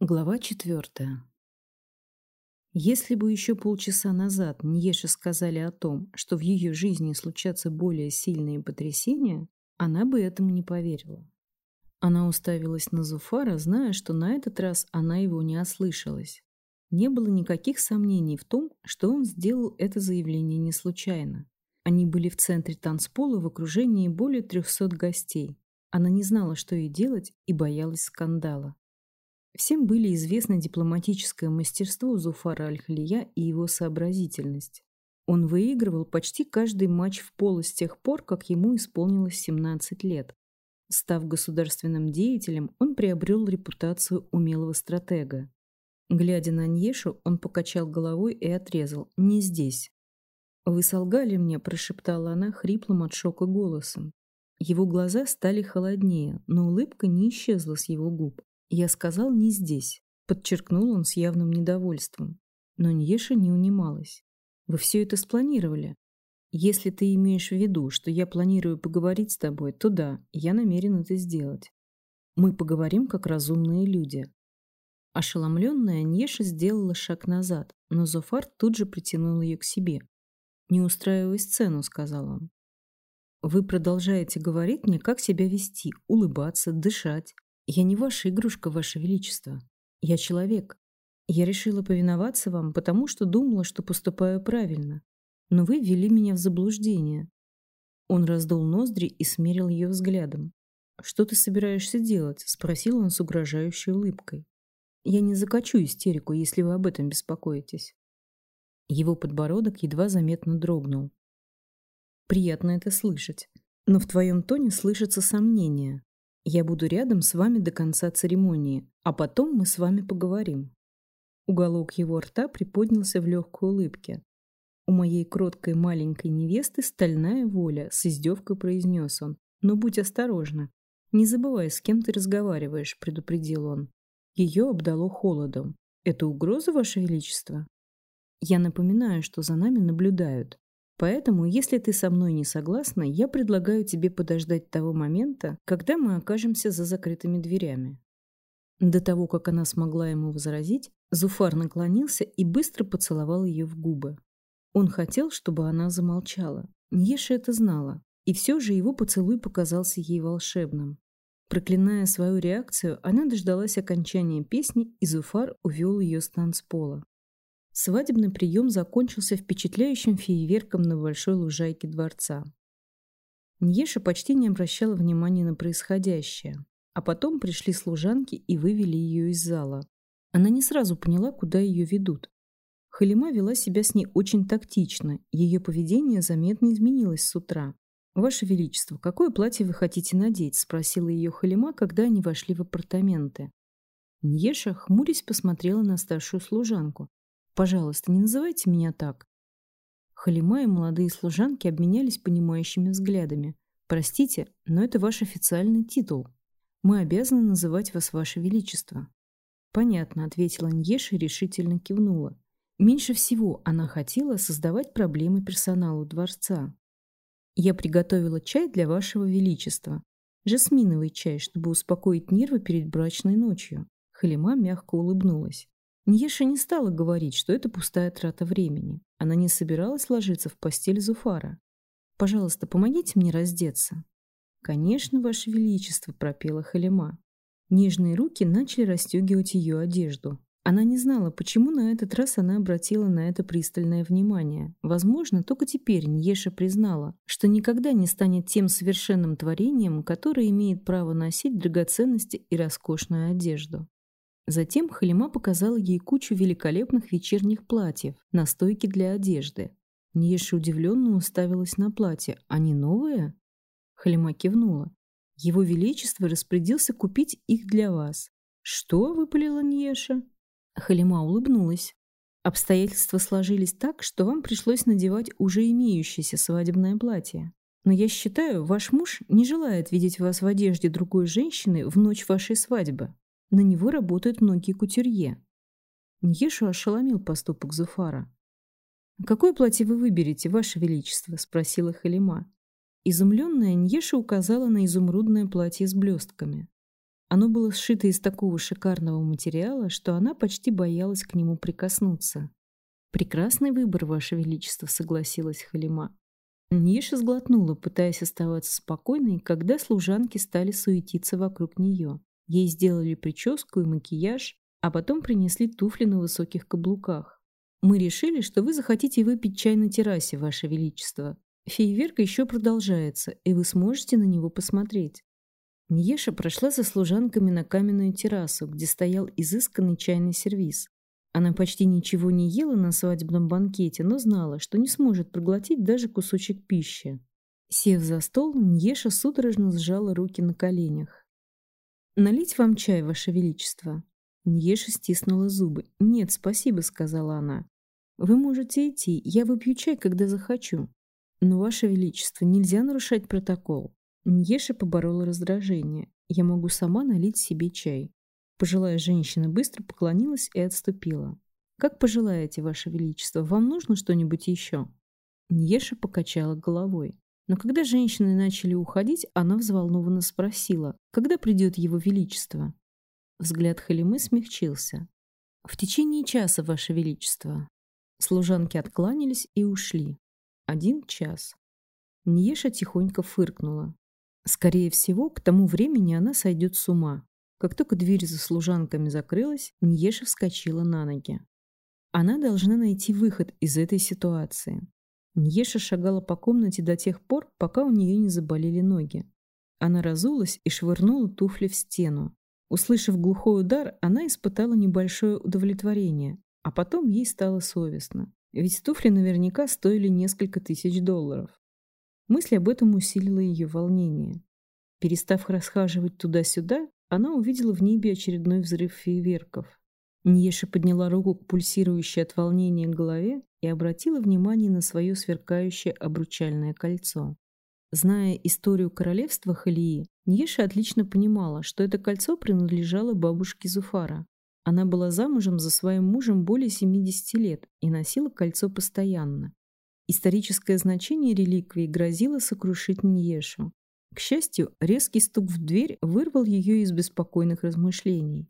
Глава четвертая. Если бы еще полчаса назад Ньеше сказали о том, что в ее жизни случатся более сильные потрясения, она бы этому не поверила. Она уставилась на Зуфара, зная, что на этот раз она его не ослышалась. Не было никаких сомнений в том, что он сделал это заявление не случайно. Они были в центре танцпола в окружении более трехсот гостей. Она не знала, что ей делать, и боялась скандала. Всем были известны дипломатическое мастерство Зуфара Аль-Халия и его сообразительность. Он выигрывал почти каждый матч в поло с тех пор, как ему исполнилось 17 лет. Став государственным деятелем, он приобрел репутацию умелого стратега. Глядя на Ньешу, он покачал головой и отрезал «Не здесь». «Вы солгали мне», – прошептала она хриплым от шока голосом. Его глаза стали холоднее, но улыбка не исчезла с его губ. «Я сказал не здесь», — подчеркнул он с явным недовольством. Но Ньеша не унималась. «Вы все это спланировали. Если ты имеешь в виду, что я планирую поговорить с тобой, то да, я намерен это сделать. Мы поговорим как разумные люди». Ошеломленная, Ньеша сделала шаг назад, но Зофар тут же притянул ее к себе. «Не устраивай сцену», — сказал он. «Вы продолжаете говорить мне, как себя вести, улыбаться, дышать. Я не ваша игрушка, ваше величество. Я человек. Я решила повиноваться вам, потому что думала, что поступаю правильно. Но вы ввели меня в заблуждение. Он раздул ноздри и смерил ее взглядом. «Что ты собираешься делать?» – спросил он с угрожающей улыбкой. «Я не закачу истерику, если вы об этом беспокоитесь». Его подбородок едва заметно дрогнул. «Приятно это слышать. Но в твоем тоне слышится сомнение. Я буду рядом с вами до конца церемонии, а потом мы с вами поговорим». Уголок его рта приподнялся в легкой улыбке. «У моей кроткой маленькой невесты стальная воля», — с издевкой произнес он. «Но будь осторожна. Не забывай, с кем ты разговариваешь», — предупредил он. Ее обдало холодом. «Это угроза, Ваше Величество?» «Я напоминаю, что за нами наблюдают. Поэтому, если ты со мной не согласна, я предлагаю тебе подождать того момента, когда мы окажемся за закрытыми дверями». До того, как она смогла ему возразить, Зуфар наклонился и быстро поцеловал ее в губы. Он хотел, чтобы она замолчала. Ньеша это знала, и все же его поцелуй показался ей волшебным. Проклиная свою реакцию, она дождалась окончания песни, и Зуфар увел ее с танцпола. Свадебный прием закончился впечатляющим фейерверком на большой лужайке дворца. Ньеша почти не обращала внимания на происходящее, а потом пришли служанки и вывели ее из зала. Она не сразу поняла, куда ее ведут. Халима вела себя с ней очень тактично, ее поведение заметно изменилось с утра. «Ваше Величество, какое платье вы хотите надеть?» – спросила ее Халима, когда они вошли в апартаменты. Ньеша, хмурясь, посмотрела на старшую служанку. Пожалуйста, не называйте меня так. Халима и молодые служанки обменялись понимающими взглядами. Простите, но это ваш официальный титул. Мы обязаны называть вас Ваше Величество. Понятно, ответила Ньеша и решительно кивнула. Меньше всего она хотела создавать проблемы персоналу дворца. Я приготовила чай для Вашего Величества. Жасминовый чай, чтобы успокоить нервы перед брачной ночью. Халима мягко улыбнулась. Ньеша не стала говорить, что это пустая трата времени. Она не собиралась ложиться в постель Зуфара. «Пожалуйста, помогите мне раздеться». «Конечно, Ваше Величество», — пропела Халима. Нежные руки начали расстегивать ее одежду. Она не знала, почему на этот раз она обратила на это пристальное внимание. Возможно, только теперь Ньеша признала, что никогда не станет тем совершенным творением, которое имеет право носить драгоценности и роскошную одежду. Затем Халима показала ей кучу великолепных вечерних платьев на стойке для одежды. Ньеша удивленно уставилась на платье. «Они новые?» Халима кивнула. «Его Величество распорядился купить их для вас». «Что?» — выпалила Ньеша. Халима улыбнулась. «Обстоятельства сложились так, что вам пришлось надевать уже имеющееся свадебное платье. Но я считаю, ваш муж не желает видеть вас в одежде другой женщины в ночь вашей свадьбы». На него работают многие кутюрье. Ньешу ошеломил поступок Зуфара. «Какое платье вы выберете, Ваше Величество?» – спросила Халима. Изумленная Ньеша указала на изумрудное платье с блестками. Оно было сшито из такого шикарного материала, что она почти боялась к нему прикоснуться. «Прекрасный выбор, Ваше Величество», — согласилась Халима. Ниша сглотнула, пытаясь оставаться спокойной, когда служанки стали суетиться вокруг нее. Ей сделали прическу и макияж, а потом принесли туфли на высоких каблуках. «Мы решили, что вы захотите выпить чай на террасе, Ваше Величество. Фейерверк еще продолжается, и вы сможете на него посмотреть». Ньеша прошла за служанками на каменную террасу, где стоял изысканный чайный сервиз. Она почти ничего не ела на свадебном банкете, но знала, что не сможет проглотить даже кусочек пищи. Сев за стол, Ньеша судорожно сжала руки на коленях. «Налить вам чай, Ваше Величество?» Ньеша стиснула зубы. «Нет, спасибо», — сказала она. «Вы можете идти, я выпью чай, когда захочу. Но, Ваше Величество, нельзя нарушать протокол. Ньеша поборола раздражение. «Я могу сама налить себе чай». Пожилая женщина быстро поклонилась и отступила. «Как пожелаете, Ваше Величество, вам нужно что-нибудь еще?» Ньеша покачала головой. Но когда женщины начали уходить, она взволнованно спросила, когда придет его величество. Взгляд Халимы смягчился. «В течение часа, Ваше Величество». Служанки откланялись и ушли. Один час. Ньеша тихонько фыркнула. Скорее всего, к тому времени она сойдет с ума. Как только дверь за служанками закрылась, Ньеша вскочила на ноги. Она должна найти выход из этой ситуации. Ньеша шагала по комнате до тех пор, пока у нее не заболели ноги. Она разулась и швырнула туфли в стену. Услышав глухой удар, она испытала небольшое удовлетворение, а потом ей стало совестно. Ведь туфли наверняка стоили несколько тысяч долларов. Мысль об этом усилила ее волнение. Перестав расхаживать туда-сюда, она увидела в небе очередной взрыв фейерверков. Ньеша подняла руку к пульсирующей от волнения голове и обратила внимание на свое сверкающее обручальное кольцо. Зная историю королевства Халии, Ньеша отлично понимала, что это кольцо принадлежало бабушке Зуфара. Она была замужем за своим мужем более 70 лет и носила кольцо постоянно. Историческое значение реликвии грозило сокрушить Ньешу. К счастью, резкий стук в дверь вырвал ее из беспокойных размышлений.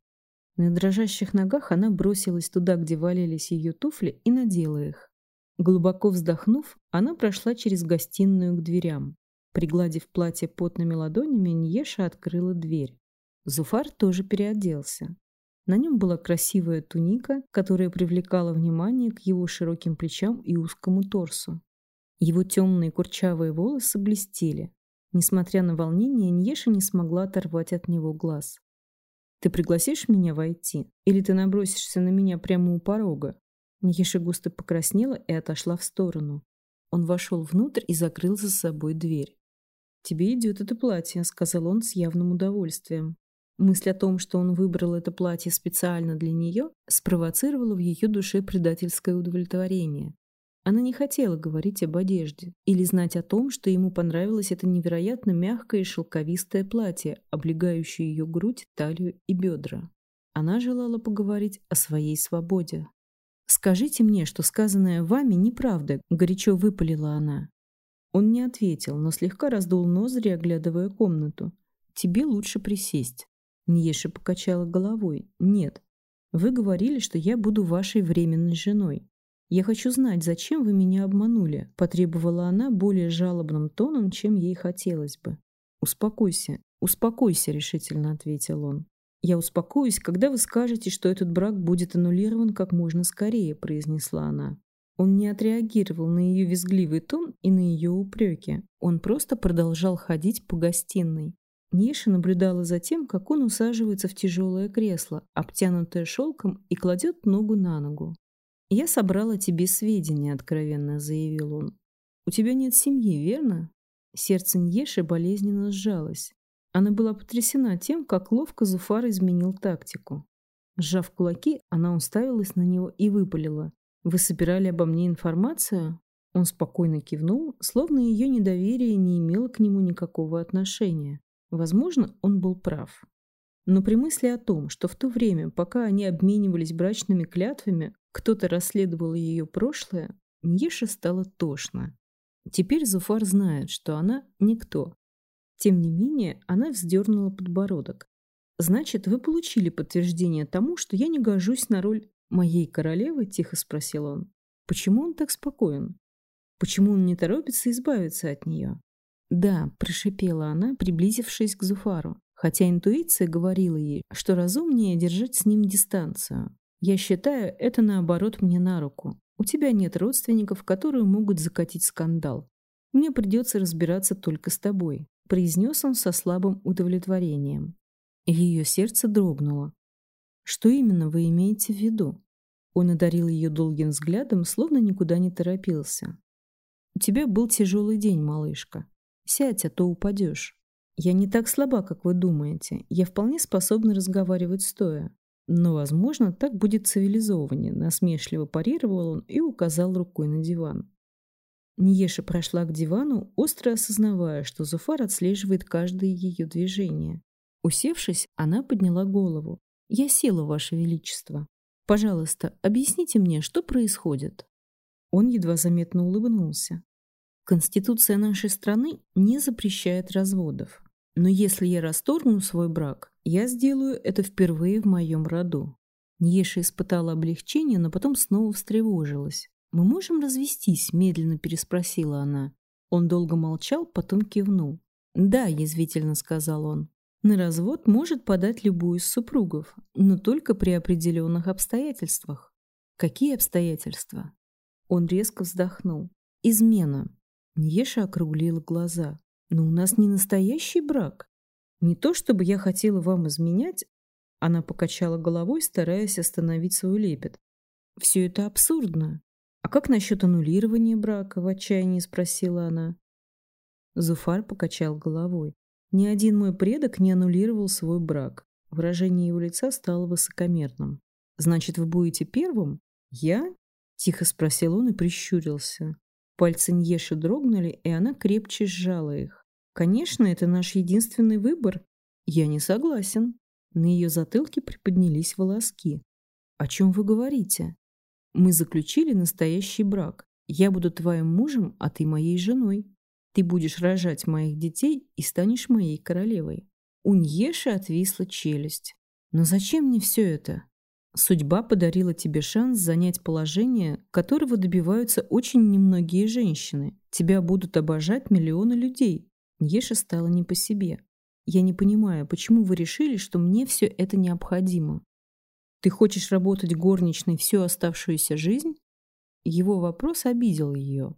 На дрожащих ногах она бросилась туда, где валялись ее туфли, и надела их. Глубоко вздохнув, она прошла через гостиную к дверям. Пригладив платье потными ладонями, Ньеша открыла дверь. Зуфар тоже переоделся. На нем была красивая туника, которая привлекала внимание к его широким плечам и узкому торсу. Его темные курчавые волосы блестели. Несмотря на волнение, Ньеша не смогла оторвать от него глаз. «Ты пригласишь меня войти? Или ты набросишься на меня прямо у порога?» Ньеша густо покраснела и отошла в сторону. Он вошел внутрь и закрыл за собой дверь. «Тебе идет это платье», — сказал он с явным удовольствием. Мысль о том, что он выбрал это платье специально для нее, спровоцировала в ее душе предательское удовлетворение. Она не хотела говорить об одежде или знать о том, что ему понравилось это невероятно мягкое и шелковистое платье, облегающее ее грудь, талию и бедра. Она желала поговорить о своей свободе. «Скажите мне, что сказанное вами неправда», — горячо выпалила она. Он не ответил, но слегка раздул ноздри, оглядывая комнату. «Тебе лучше присесть». Ньеша покачала головой. «Нет. Вы говорили, что я буду вашей временной женой. Я хочу знать, зачем вы меня обманули?» Потребовала она более жалобным тоном, чем ей хотелось бы. «Успокойся, успокойся», — решительно ответил он. «Я успокоюсь, когда вы скажете, что этот брак будет аннулирован как можно скорее», — произнесла она. Он не отреагировал на ее визгливый тон и на ее упреки. Он просто продолжал ходить по гостиной. Ниша наблюдала за тем, как он усаживается в тяжелое кресло, обтянутое шелком, и кладет ногу на ногу. «Я собрала тебе сведения», — откровенно заявил он. «У тебя нет семьи, верно?» Сердце Ньеши болезненно сжалось. Она была потрясена тем, как ловко Зуфар изменил тактику. Сжав кулаки, она уставилась на него и выпалила. «Вы собирали обо мне информацию?» Он спокойно кивнул, словно ее недоверие не имело к нему никакого отношения. Возможно, он был прав. Но при мысли о том, что в то время, пока они обменивались брачными клятвами, кто-то расследовал ее прошлое, Ньеше стало тошно. Теперь Зуфар знает, что она никто. Тем не менее, она вздернула подбородок. Значит, вы получили подтверждение тому, что я не гожусь на роль моей королевы? Тихо спросил он. Почему он так спокоен? Почему он не торопится избавиться от нее? Да, прошипела она, приблизившись к Зуфару, хотя интуиция говорила ей, что разумнее держать с ним дистанцию. Я считаю, это наоборот мне на руку. У тебя нет родственников, которые могут закатить скандал. Мне придется разбираться только с тобой, произнес он со слабым удовлетворением. Ее сердце дрогнуло. Что именно вы имеете в виду? Он одарил ее долгим взглядом, словно никуда не торопился. У тебя был тяжелый день, малышка. Сядь, а то упадешь. Я не так слаба, как вы думаете. Я вполне способна разговаривать стоя. Но, возможно, так будет цивилизованнее, насмешливо парировал он и указал рукой на диван. Ниеша прошла к дивану, остро осознавая, что Зуфар отслеживает каждое ее движение. Усевшись, она подняла голову. «Я села, Ваше Величество. Пожалуйста, объясните мне, что происходит?» Он едва заметно улыбнулся. Конституция нашей страны не запрещает разводов. Но если я расторгну свой брак, я сделаю это впервые в моем роду. Ньеша испытала облегчение, но потом снова встревожилась. «Мы можем развестись?» – медленно переспросила она. Он долго молчал, потом кивнул. «Да», – язвительно сказал он. «На развод может подать любую из супругов, но только при определенных обстоятельствах». «Какие обстоятельства?» Он резко вздохнул. «Измена. Ньеша округлила глаза. «Но у нас не настоящий брак. Не то, чтобы я хотела вам изменять...» Она покачала головой, стараясь остановить свой лепет. «Все это абсурдно. А как насчет аннулирования брака?» В отчаянии спросила она. Зуфар покачал головой. «Ни один мой предок не аннулировал свой брак». Выражение его лица стало высокомерным. «Значит, вы будете первым?» «Я?» — тихо спросил он и прищурился. Пальцы Ньеши дрогнули, и она крепче сжала их. «Конечно, это наш единственный выбор». «Я не согласен». На ее затылке приподнялись волоски. «О чем вы говорите?» «Мы заключили настоящий брак. Я буду твоим мужем, а ты моей женой. Ты будешь рожать моих детей и станешь моей королевой». У Ньеши отвисла челюсть. «Но зачем мне все это?» Судьба подарила тебе шанс занять положение, которого добиваются очень немногие женщины. Тебя будут обожать миллионы людей. Еша стала не по себе. Я не понимаю, почему вы решили, что мне все это необходимо? Ты хочешь работать горничной всю оставшуюся жизнь? Его вопрос обидел ее.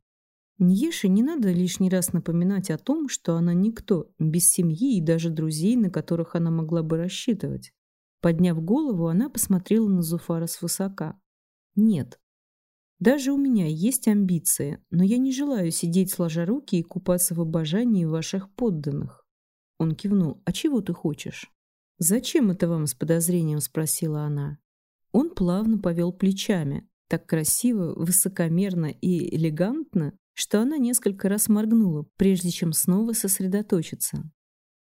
Ньеше не надо лишний раз напоминать о том, что она никто, без семьи и даже друзей, на которых она могла бы рассчитывать. Подняв голову, она посмотрела на Зуфара свысока. «Нет. Даже у меня есть амбиции, но я не желаю сидеть сложа руки и купаться в обожании ваших подданных». Он кивнул. «А чего ты хочешь?» «Зачем это вам?» — с подозрением спросила она. Он плавно повел плечами, так красиво, высокомерно и элегантно, что она несколько раз моргнула, прежде чем снова сосредоточиться.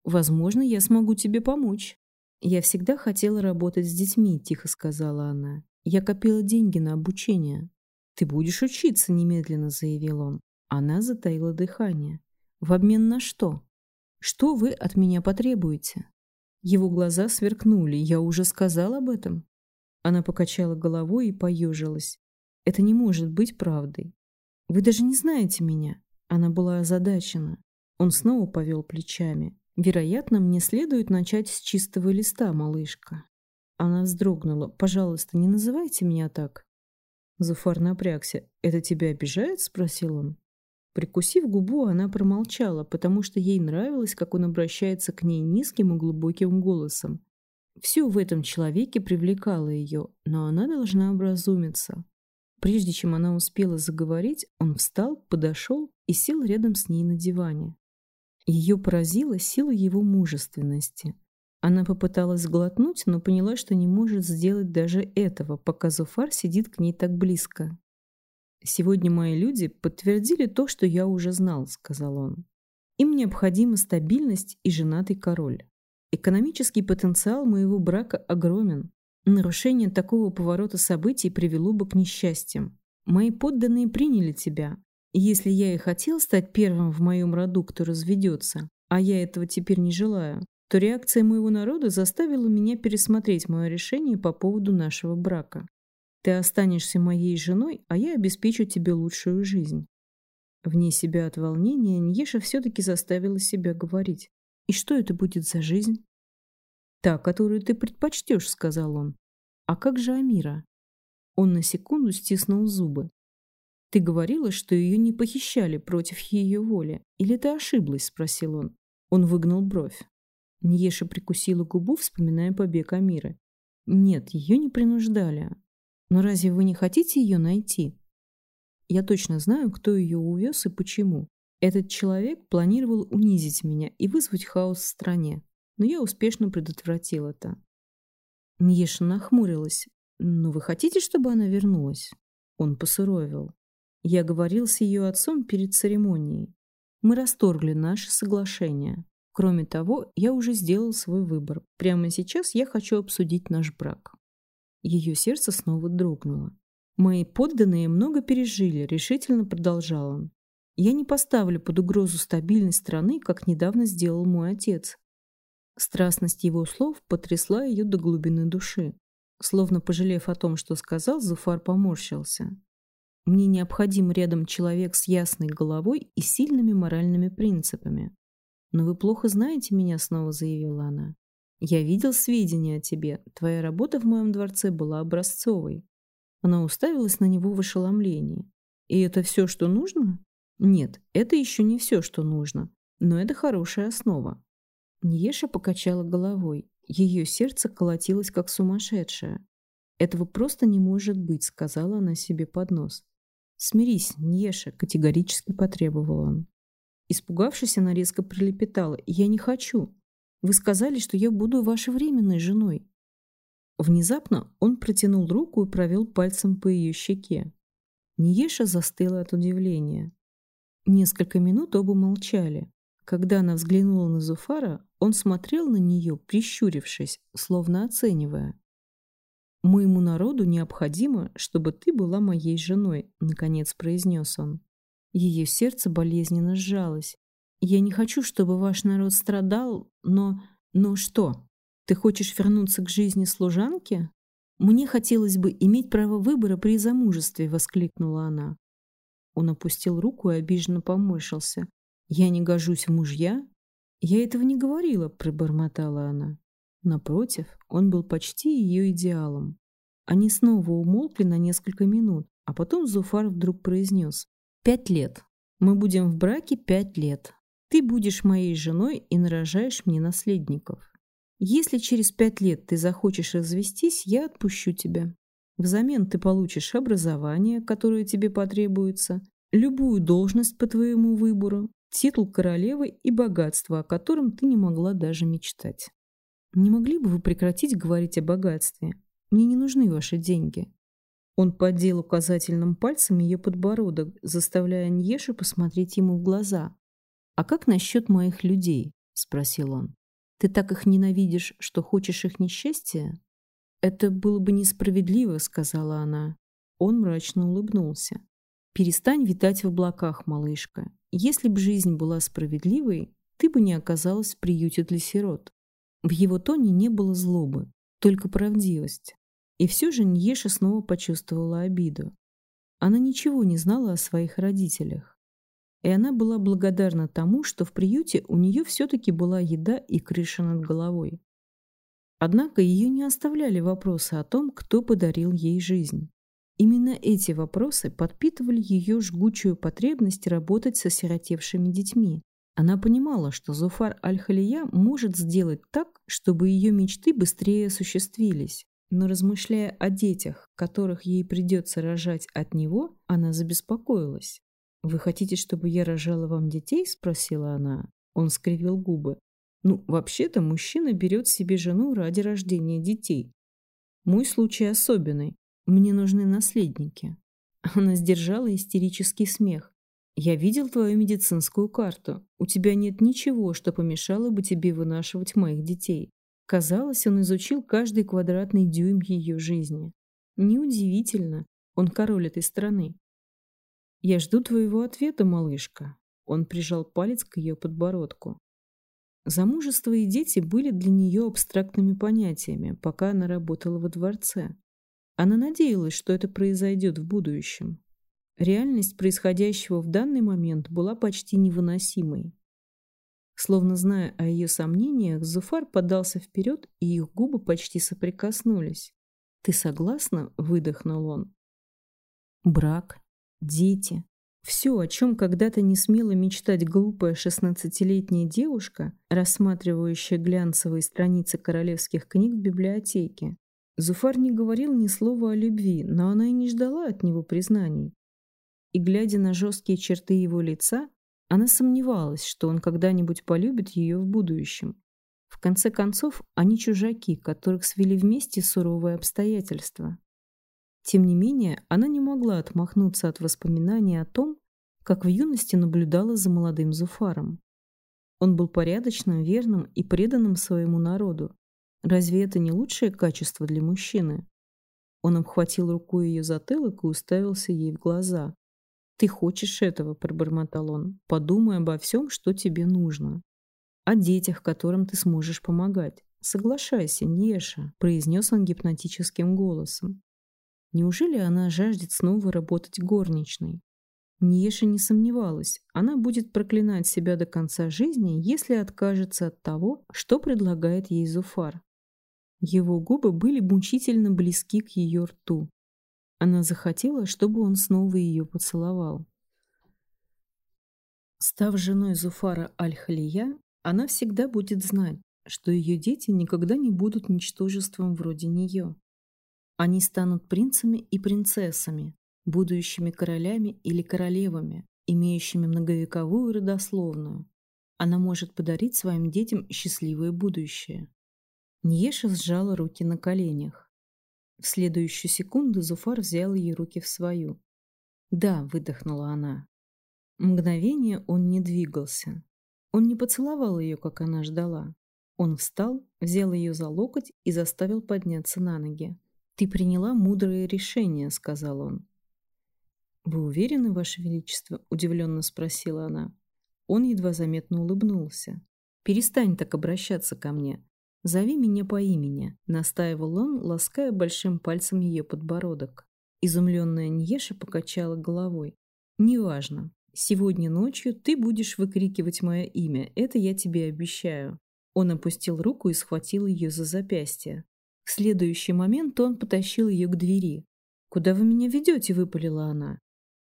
«Возможно, я смогу тебе помочь». «Я всегда хотела работать с детьми», — тихо сказала она. «Я копила деньги на обучение». «Ты будешь учиться», — немедленно заявил он. Она затаила дыхание. «В обмен на что? Что вы от меня потребуете?» Его глаза сверкнули. «Я уже сказал об этом?» Она покачала головой и поежилась. «Это не может быть правдой. Вы даже не знаете меня». Она была озадачена. Он снова повел плечами. Вероятно, мне следует начать с чистого листа, малышка. Она вздрогнула. Пожалуйста, не называйте меня так. Зуфар напрягся. Это тебя обижает? Спросил он. Прикусив губу, она промолчала, потому что ей нравилось, как он обращается к ней низким и глубоким голосом. Все в этом человеке привлекало ее, но она должна образумиться. Прежде чем она успела заговорить, он встал, подошел и сел рядом с ней на диване. Ее поразила сила его мужественности. Она попыталась глотнуть, но поняла, что не может сделать даже этого, пока Зуфар сидит к ней так близко. «Сегодня мои люди подтвердили то, что я уже знал», — сказал он. «Им необходима стабильность и женатый король. Экономический потенциал моего брака огромен. Нарушение такого поворота событий привело бы к несчастьям. Мои подданные приняли тебя, если я и хотел стать первым в моем роду, кто разведется, а я этого теперь не желаю, то реакция моего народа заставила меня пересмотреть мое решение по поводу нашего брака. Ты останешься моей женой, а я обеспечу тебе лучшую жизнь. Вне себя от волнения Ньеша все-таки заставила себя говорить. «И что это будет за жизнь?» «Та, которую ты предпочтешь», — сказал он. «А как же Амира?» Он на секунду стиснул зубы. «Ты говорила, что ее не похищали против ее воли. Или ты ошиблась?» — спросил он. Он выгнал бровь. Ньеша прикусила губу, вспоминая побег Амиры. «Нет, ее не принуждали. Но разве вы не хотите ее найти?» Я точно знаю, кто ее увез и почему. Этот человек планировал унизить меня и вызвать хаос в стране, но я успешно предотвратил это. Ньеша нахмурилась. «Но вы хотите, чтобы она вернулась?» Он посуровил. Я говорил с ее отцом перед церемонией. Мы расторгли наше соглашение. Кроме того, я уже сделал свой выбор. Прямо сейчас я хочу обсудить наш брак. Ее сердце снова дрогнуло. Мои подданные много пережили, решительно продолжал он. Я не поставлю под угрозу стабильность страны, как недавно сделал мой отец. Страстность его слов потрясла ее до глубины души. Словно пожалев о том, что сказал, Зуфар поморщился. Мне необходим рядом человек с ясной головой и сильными моральными принципами. Но вы плохо знаете меня, снова заявила она. Я видел сведения о тебе. Твоя работа в моем дворце была образцовой. Она уставилась на него в ошеломлении. «И это все, что нужно?» «Нет, это еще не все, что нужно. Но это хорошая основа». Ньеша покачала головой. Ее сердце колотилось, как сумасшедшее. «Этого просто не может быть», — сказала она себе под нос. «Смирись, Ньеша», — категорически потребовал он. Испугавшись, она резко прилепетала. «Я не хочу. Вы сказали, что я буду вашей временной женой. Внезапно он протянул руку и провел пальцем по ее щеке. Ниеша застыла от удивления. Несколько минут оба молчали. Когда она взглянула на Зуфара, он смотрел на нее, прищурившись, словно оценивая. «Моему народу необходимо, чтобы ты была моей женой», — наконец произнес он. Ее сердце болезненно сжалось. «Я не хочу, чтобы ваш народ страдал, но... но что?» Ты хочешь вернуться к жизни служанки? Мне хотелось бы иметь право выбора при замужестве, воскликнула она. Он опустил руку и обиженно поморщился. Я не гожусь в мужья? Я этого не говорила, пробормотала она. Напротив, он был почти ее идеалом. Они снова умолкли на несколько минут, а потом Зуфар вдруг произнес. «Пять лет. Мы будем в браке пять лет. Ты будешь моей женой и нарожаешь мне наследников. Если через пять лет ты захочешь развестись, я отпущу тебя. Взамен ты получишь образование, которое тебе потребуется, любую должность по твоему выбору, титул королевы и богатство, о котором ты не могла даже мечтать. Не могли бы вы прекратить говорить о богатстве? Мне не нужны ваши деньги. Он поддел указательным пальцем ее подбородок, заставляя Ньешу посмотреть ему в глаза. «А как насчет моих людей?» – спросил он. Ты так их ненавидишь, что хочешь их несчастья? Это было бы несправедливо, сказала она. Он мрачно улыбнулся. Перестань витать в облаках, малышка. Если бы жизнь была справедливой, ты бы не оказалась в приюте для сирот. В его тоне не было злобы, только правдивость. И все же Ньеша снова почувствовала обиду. Она ничего не знала о своих родителях и она была благодарна тому, что в приюте у нее все-таки была еда и крыша над головой. Однако ее не оставляли вопросы о том, кто подарил ей жизнь. Именно эти вопросы подпитывали ее жгучую потребность работать со сиротевшими детьми. Она понимала, что Зуфар Аль-Халия может сделать так, чтобы ее мечты быстрее осуществились. Но размышляя о детях, которых ей придется рожать от него, она забеспокоилась. «Вы хотите, чтобы я рожала вам детей?» – спросила она. Он скривил губы. «Ну, вообще-то мужчина берет себе жену ради рождения детей. Мой случай особенный. Мне нужны наследники». Она сдержала истерический смех. «Я видел твою медицинскую карту. У тебя нет ничего, что помешало бы тебе вынашивать моих детей». Казалось, он изучил каждый квадратный дюйм ее жизни. Неудивительно, он король этой страны. «Я жду твоего ответа, малышка». Он прижал палец к ее подбородку. Замужество и дети были для нее абстрактными понятиями, пока она работала во дворце. Она надеялась, что это произойдет в будущем. Реальность происходящего в данный момент была почти невыносимой. Словно зная о ее сомнениях, Зуфар подался вперед, и их губы почти соприкоснулись. «Ты согласна?» — выдохнул он. Брак, дети. Все, о чем когда-то не смела мечтать глупая шестнадцатилетняя девушка, рассматривающая глянцевые страницы королевских книг в библиотеке. Зуфар не говорил ни слова о любви, но она и не ждала от него признаний. И, глядя на жесткие черты его лица, она сомневалась, что он когда-нибудь полюбит ее в будущем. В конце концов, они чужаки, которых свели вместе суровые обстоятельства. Тем не менее, она не могла отмахнуться от воспоминаний о том, как в юности наблюдала за молодым Зуфаром. Он был порядочным, верным и преданным своему народу. Разве это не лучшее качество для мужчины? Он обхватил рукой ее затылок и уставился ей в глаза. «Ты хочешь этого», — пробормотал он. «Подумай обо всем, что тебе нужно. О детях, которым ты сможешь помогать. Соглашайся, Неша», — произнес он гипнотическим голосом. Неужели она жаждет снова работать горничной? Ниеша не сомневалась, она будет проклинать себя до конца жизни, если откажется от того, что предлагает ей Зуфар. Его губы были мучительно близки к ее рту. Она захотела, чтобы он снова ее поцеловал. Став женой Зуфара Аль-Халия, она всегда будет знать, что ее дети никогда не будут ничтожеством вроде нее. Они станут принцами и принцессами, будущими королями или королевами, имеющими многовековую родословную. Она может подарить своим детям счастливое будущее. Ньеша сжала руки на коленях. В следующую секунду Зуфар взял ее руки в свою. «Да», — выдохнула она. Мгновение он не двигался. Он не поцеловал ее, как она ждала. Он встал, взял ее за локоть и заставил подняться на ноги. «Ты приняла мудрое решение», — сказал он. «Вы уверены, Ваше Величество?» — удивленно спросила она. Он едва заметно улыбнулся. «Перестань так обращаться ко мне. «Зови меня по имени», — настаивал он, лаская большим пальцем ее подбородок. Изумленная Ньеша покачала головой. «Неважно. Сегодня ночью ты будешь выкрикивать мое имя, это я тебе обещаю». Он опустил руку и схватил ее за запястье. В следующий момент он потащил ее к двери. «Куда вы меня ведете?» — выпалила она.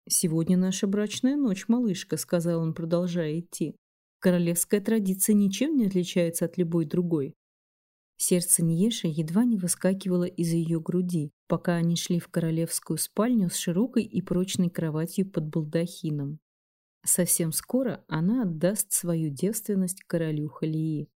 «Сегодня наша брачная ночь, малышка», — сказал он, продолжая идти. «Королевская традиция ничем не отличается от любой другой. Сердце Ньеши едва не выскакивало из ее груди, пока они шли в королевскую спальню с широкой и прочной кроватью под балдахином. Совсем скоро она отдаст свою девственность королю Халии.